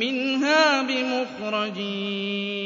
مِنْهَا بِمُخْرَجِينَ.